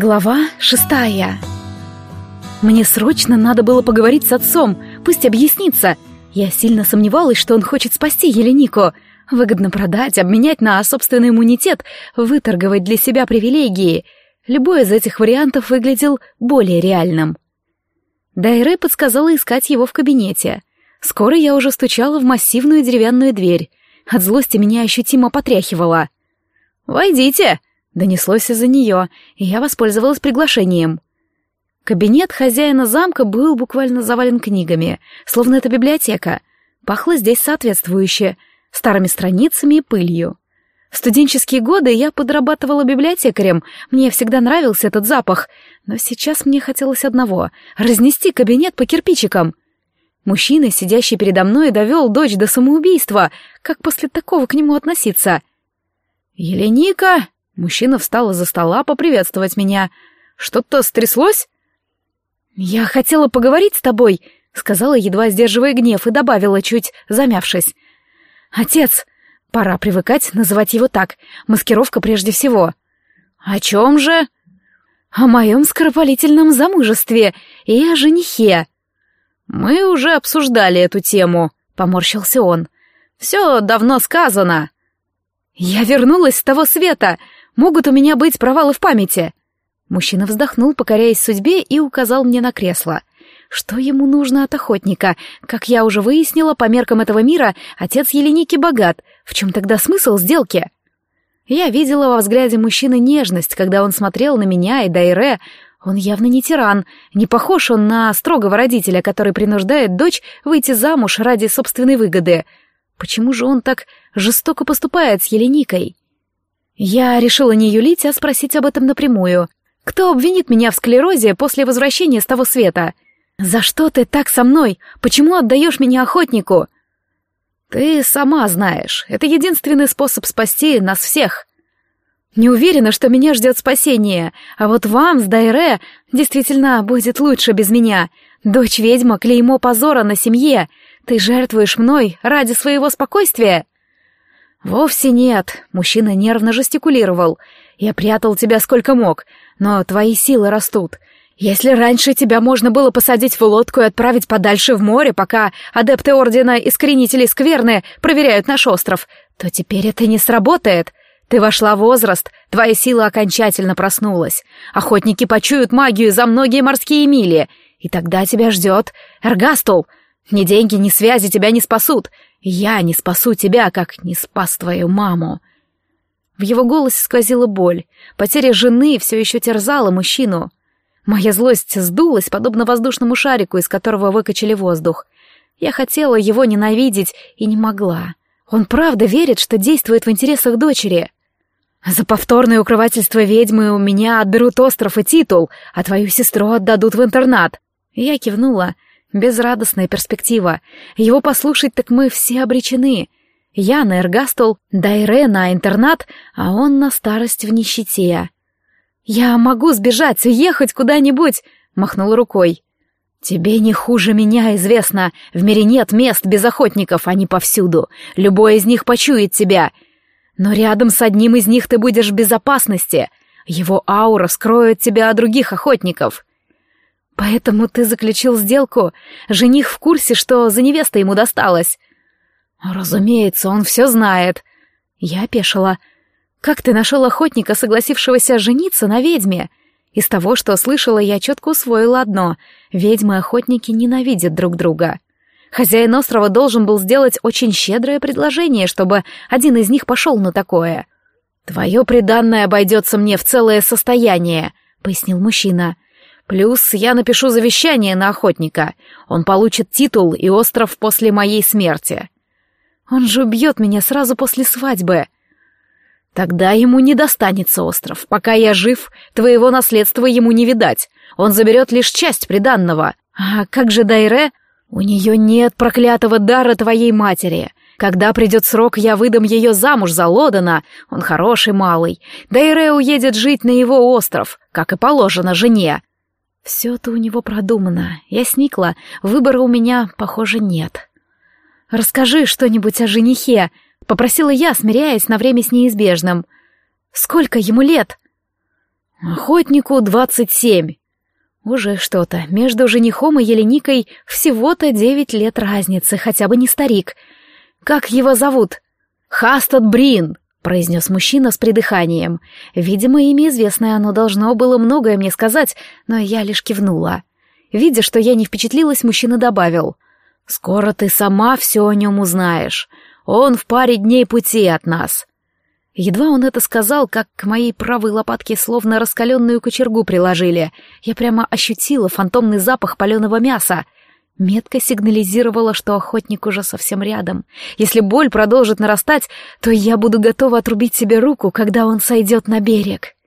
Глава шестая. Мне срочно надо было поговорить с отцом, пусть объяснится. Я сильно сомневалась, что он хочет спасти Еленику. Выгодно продать, обменять на собственный иммунитет, выторговать для себя привилегии. Любой из этих вариантов выглядел более реальным. Дайре подсказала искать его в кабинете. Скоро я уже стучала в массивную деревянную дверь. От злости меня ощутимо потряхивало. «Войдите!» Донеслось из-за нее, и я воспользовалась приглашением. Кабинет хозяина замка был буквально завален книгами, словно это библиотека. Пахло здесь соответствующе, старыми страницами и пылью. В студенческие годы я подрабатывала библиотекарем, мне всегда нравился этот запах, но сейчас мне хотелось одного — разнести кабинет по кирпичикам. Мужчина, сидящий передо мной, довел дочь до самоубийства. Как после такого к нему относиться? «Еленика!» Мужчина встал из-за стола поприветствовать меня. «Что-то стряслось?» «Я хотела поговорить с тобой», — сказала, едва сдерживая гнев, и добавила, чуть замявшись. «Отец, пора привыкать называть его так. Маскировка прежде всего». «О чем же?» «О моем скоропалительном замужестве и о женихе». «Мы уже обсуждали эту тему», — поморщился он. «Все давно сказано». «Я вернулась с того света. Могут у меня быть провалы в памяти?» Мужчина вздохнул, покоряясь судьбе, и указал мне на кресло. Что ему нужно от охотника? Как я уже выяснила, по меркам этого мира, отец Еленики богат. В чем тогда смысл сделки? Я видела во взгляде мужчины нежность, когда он смотрел на меня и Дайре. Он явно не тиран, не похож он на строгого родителя, который принуждает дочь выйти замуж ради собственной выгоды. Почему же он так жестоко поступает с Еленикой? Я решила не юлить, а спросить об этом напрямую. Кто обвинит меня в склерозе после возвращения с того света? За что ты так со мной? Почему отдаешь меня охотнику? Ты сама знаешь, это единственный способ спасти нас всех. Не уверена, что меня ждет спасение, а вот вам с Дайре действительно будет лучше без меня. Дочь ведьма, клеймо позора на семье. Ты жертвуешь мной ради своего спокойствия. «Вовсе нет», — мужчина нервно жестикулировал. «Я прятал тебя сколько мог, но твои силы растут. Если раньше тебя можно было посадить в лодку и отправить подальше в море, пока адепты Ордена Искоренителей Скверны проверяют наш остров, то теперь это не сработает. Ты вошла в возраст, твоя сила окончательно проснулась. Охотники почуют магию за многие морские мили, и тогда тебя ждет Эргастул. Ни деньги, ни связи тебя не спасут. Я не спасу тебя, как не спас твою маму. В его голосе сквозила боль. Потеря жены все еще терзала мужчину. Моя злость сдулась, подобно воздушному шарику, из которого выкачали воздух. Я хотела его ненавидеть и не могла. Он правда верит, что действует в интересах дочери. За повторное укрывательство ведьмы у меня отберут остров и титул, а твою сестру отдадут в интернат. Я кивнула. Безрадостная перспектива. Его послушать, так мы все обречены. Я на Эргастол, Дайре на интернат, а он на старость в нищете. «Я могу сбежать, уехать куда-нибудь», — махнул рукой. «Тебе не хуже меня известно. В мире нет мест без охотников, они повсюду. Любой из них почует тебя. Но рядом с одним из них ты будешь в безопасности. Его аура скроет тебя от других охотников. «Поэтому ты заключил сделку? Жених в курсе, что за невеста ему досталась?» «Разумеется, он все знает». Я опешила. «Как ты нашел охотника, согласившегося жениться на ведьме?» Из того, что слышала, я четко усвоила одно — ведьмы и охотники ненавидят друг друга. Хозяин острова должен был сделать очень щедрое предложение, чтобы один из них пошел на такое. «Твое преданное обойдется мне в целое состояние», — пояснил мужчина. Плюс я напишу завещание на охотника. Он получит титул и остров после моей смерти. Он же убьет меня сразу после свадьбы. Тогда ему не достанется остров. Пока я жив, твоего наследства ему не видать. Он заберет лишь часть приданного. А как же Дайре? У нее нет проклятого дара твоей матери. Когда придет срок, я выдам ее замуж за Лодана. Он хороший малый. Дайре уедет жить на его остров, как и положено жене. Все это у него продумано. Я сникла, выбора у меня, похоже, нет. «Расскажи что-нибудь о женихе», — попросила я, смиряясь на время с неизбежным. «Сколько ему лет?» Охотнику двадцать семь. Уже что-то. Между женихом и Еленикой всего-то девять лет разницы, хотя бы не старик. Как его зовут? Хастад Брин, произнес мужчина с придыханием. Видимо, имя известное, оно должно было многое мне сказать, но я лишь кивнула. Видя, что я не впечатлилась, мужчина добавил. «Скоро ты сама все о нем узнаешь. Он в паре дней пути от нас. Едва он это сказал, как к моей правой лопатке словно раскаленную кочергу приложили. Я прямо ощутила фантомный запах паленого мяса. Метка сигнализировала, что охотник уже совсем рядом. Если боль продолжит нарастать, то я буду готова отрубить себе руку, когда он сойдет на берег.